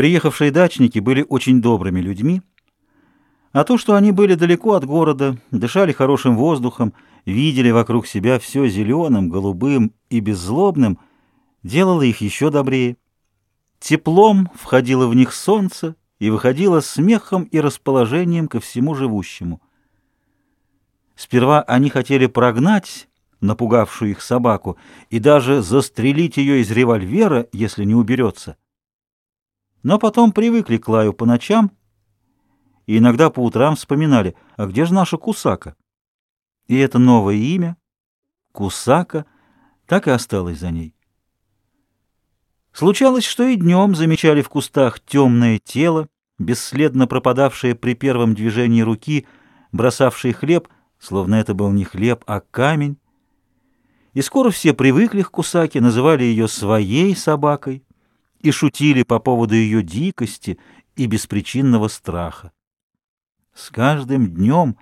Приехавшие дачники были очень добрыми людьми, а то, что они были далеко от города, дышали хорошим воздухом, видели вокруг себя все зеленым, голубым и беззлобным, делало их еще добрее. Теплом входило в них солнце и выходило смехом и расположением ко всему живущему. Сперва они хотели прогнать напугавшую их собаку и даже застрелить ее из револьвера, если не уберется. Но потом привыкли к лаю по ночам и иногда по утрам вспоминали, а где же наша Кусака? И это новое имя, Кусака, так и осталось за ней. Случалось, что и днем замечали в кустах темное тело, бесследно пропадавшее при первом движении руки, бросавшее хлеб, словно это был не хлеб, а камень. И скоро все привыкли к Кусаке, называли ее своей собакой и шутили по поводу ее дикости и беспричинного страха. С каждым днем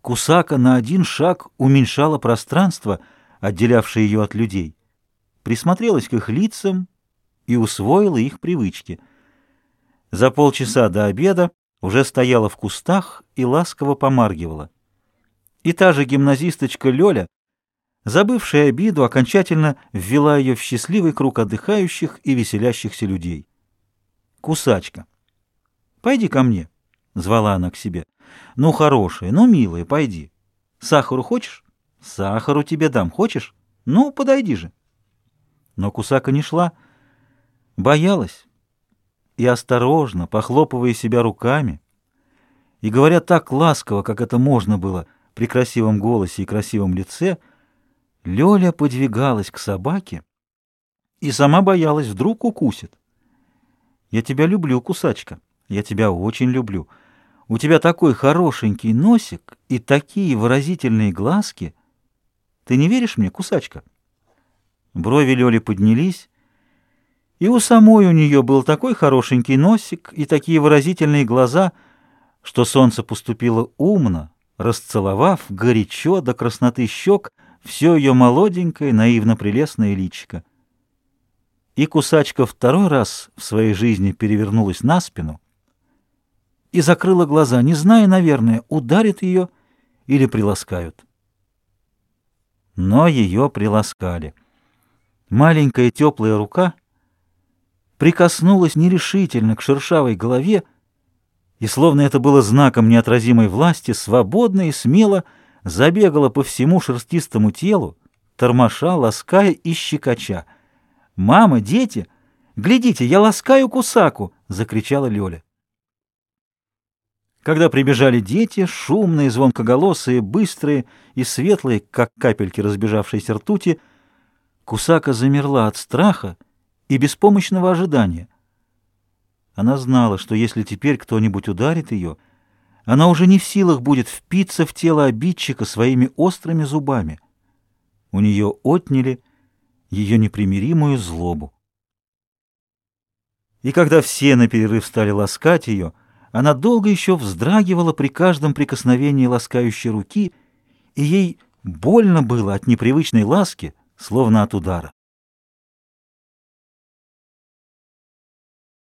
Кусака на один шаг уменьшала пространство, отделявшее ее от людей, присмотрелась к их лицам и усвоила их привычки. За полчаса до обеда уже стояла в кустах и ласково помаргивала. И та же гимназисточка Лёля, забывшая обиду, окончательно ввела ее в счастливый круг отдыхающих и веселящихся людей. «Кусачка, пойди ко мне». — звала она к себе. «Ну, хорошая, ну, милая, пойди. Сахару хочешь? Сахару тебе дам. Хочешь? Ну, подойди же». Но Кусака не шла, боялась и осторожно, похлопывая себя руками, и говоря так ласково, как это можно было при красивом голосе и красивом лице, Лёля подвигалась к собаке и сама боялась, вдруг укусит. «Я тебя люблю, кусачка, я тебя очень люблю». У тебя такой хорошенький носик и такие выразительные глазки. Ты не веришь мне, кусачка?» Брови Лёли поднялись, и у самой у нее был такой хорошенький носик и такие выразительные глаза, что солнце поступило умно, расцеловав горячо до красноты щек все ее молоденькое, наивно-прелестное личико. И кусачка второй раз в своей жизни перевернулась на спину — и закрыла глаза, не зная, наверное, ударит ее или приласкают. Но ее приласкали. Маленькая теплая рука прикоснулась нерешительно к шершавой голове, и, словно это было знаком неотразимой власти, свободно и смело забегала по всему шерстистому телу, тормоша, лаская и щекоча. «Мама, дети, глядите, я ласкаю кусаку!» — закричала Лёля. Когда прибежали дети, шумные, звонкоголосые, быстрые и светлые, как капельки разбежавшейся ртути, Кусака замерла от страха и беспомощного ожидания. Она знала, что если теперь кто-нибудь ударит ее, она уже не в силах будет впиться в тело обидчика своими острыми зубами. У нее отняли ее непримиримую злобу. И когда все на перерыв стали ласкать ее, она долго еще вздрагивала при каждом прикосновении ласкающей руки, и ей больно было от непривычной ласки, словно от удара.